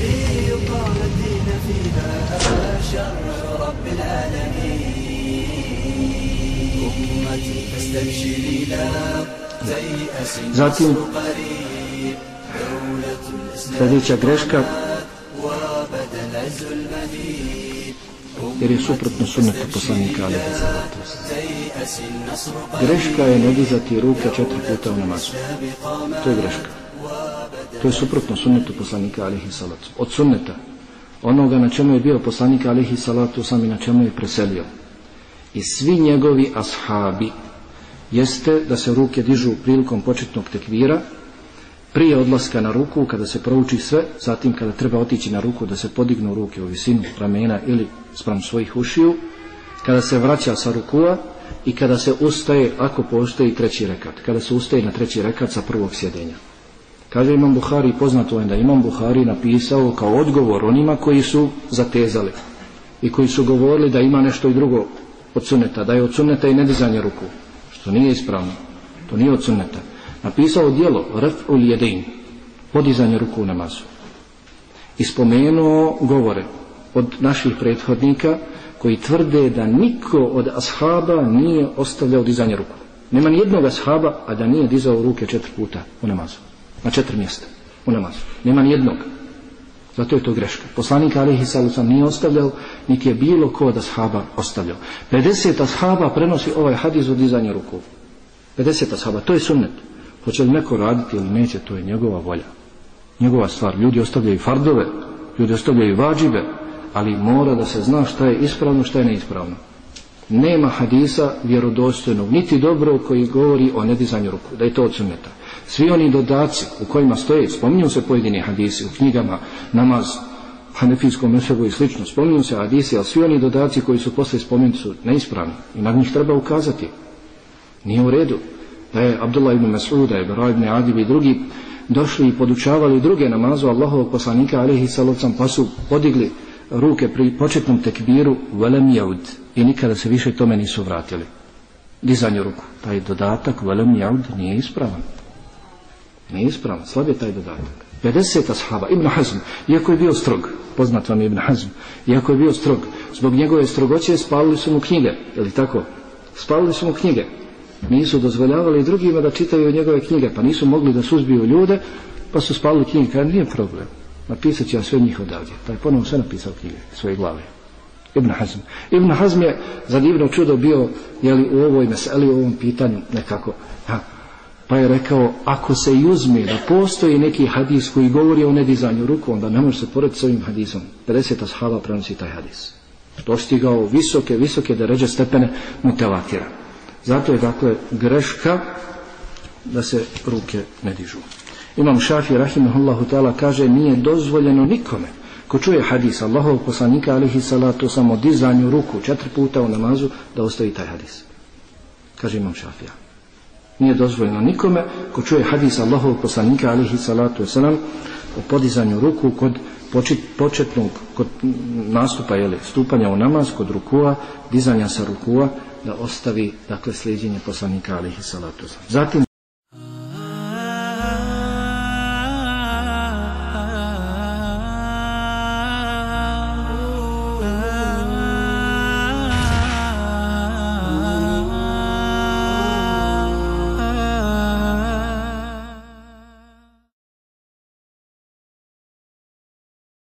ليقام الدين فيها شرع رب العالمين أمتي فاستبشري لا تيأس Zatim, النصر قريب دولة الإسلام sljedeća greška, وبدا العز المدين jer je suprotno sunnetu poslanika alaihi salatu wasalam. تيأس النصر قريب Greška je ne dizati ruke četiri puta u namazu. To je greška. To je suprotno sunnetu poslanika alihi salatu. Od sunneta, onoga na čemu je bio poslanik alihi salatu sam i na čemu je preselio. I svi njegovi ashabi jeste da se ruke dižu prilikom početnog tekvira, prije odlaska na ruku, kada se prouči sve, zatim kada treba otići na ruku da se podignu ruke u visinu ramena ili spram svojih ušiju, kada se vraća sa rukua i kada se ustaje, ako postoji treći rekat, kada se ustaje na treći rekat sa prvog sjedenja. Kaže Imam Buhari, poznato je da Imam Buhari napisao kao odgovor onima koji su zatezali i koji su govorili da ima nešto i drugo od sunneta, da je od sunneta i nedizanje ruku, što nije ispravno, to nije od sunneta. Napisao dijelo Raf'ul Jedin, podizanje ruku u namazu. I spomenuo govore od naših prethodnika koji tvrde da niko od ashaba nije ostavljao dizanje ruku. Nema ni jednog ashaba, a da nije dizao ruke četiri puta u namazu. Na četiri mjesta u namazu. Nema ni jednog. Zato je to greška. Poslanik Alihi Salusan nije ostavljao, niti je bilo ko od ashaba ostavljao. 50 ashaba prenosi ovaj hadis o dizanju ruku. 50 ashaba, to je sunnet. Hoće li neko raditi ili neće, to je njegova volja. Njegova stvar. Ljudi ostavljaju fardove, ljudi ostavljaju vađibe, ali mora da se zna šta je ispravno, šta je neispravno. Nema hadisa vjerodostojnog, niti dobro koji govori o nedizanju ruku, da je to od sunneta. Svi oni dodaci u kojima stoje, spominju se pojedini hadisi u knjigama, namaz, hanefijskom mesebu i slično, spominju se hadisi, ali svi oni dodaci koji su posle spomenuti su neispravni i na njih treba ukazati. Nije u redu da je Abdullah ibn Mas'ud, da je Bara ibn Adib i drugi došli i podučavali druge namazu Allahovog poslanika alihi salocam pa su podigli ruke pri početnom tekbiru velem jaud i nikada se više tome nisu vratili. Dizanju ruku. Taj dodatak velem jaud nije ispravan. Nije ispravan. Slab je taj dodatak. 50 ashaba, Ibn Hazm, iako je bio strog, poznat vam je Ibn Hazm, iako je bio strog, zbog njegove strogoće spalili su mu knjige, je li tako? Spalili su mu knjige. Nisu dozvoljavali drugima da čitaju njegove knjige, pa nisu mogli da suzbiju ljude, pa su spalili knjige. Kada nije problem, napisat će ja sve njih odavdje. Pa je ponovno sve napisao knjige, svoje glave. Ibn Hazm. Ibn Hazm je za divno čudo bio jeli, u ovoj meseli, u ovom pitanju nekako. Ha. Pa je rekao, ako se i uzme da postoji neki hadis koji govori o nedizanju ruku, onda ne može se porediti s ovim hadisom. 50 ashaba prenosi taj hadis. Dostigao visoke, visoke deređe stepene mutevatira. Zato je dakle greška da se ruke ne dižu. Imam Šafi rahimahullahu ta'ala kaže nije dozvoljeno nikome ko čuje hadis Allahovog poslanika alihi salatu samo dizanju ruku četiri puta u namazu da ostavi taj hadis. Kaže Imam Šafija. Nije dozvoljeno nikome ko čuje hadis Allahovog poslanika alihi salatu wasalam o podizanju ruku kod početnog kod nastupa jeli, stupanja u namaz kod rukua, dizanja sa rukua da ostavi dakle slijedjenje poslanika alihi salatu wasalam. Zatim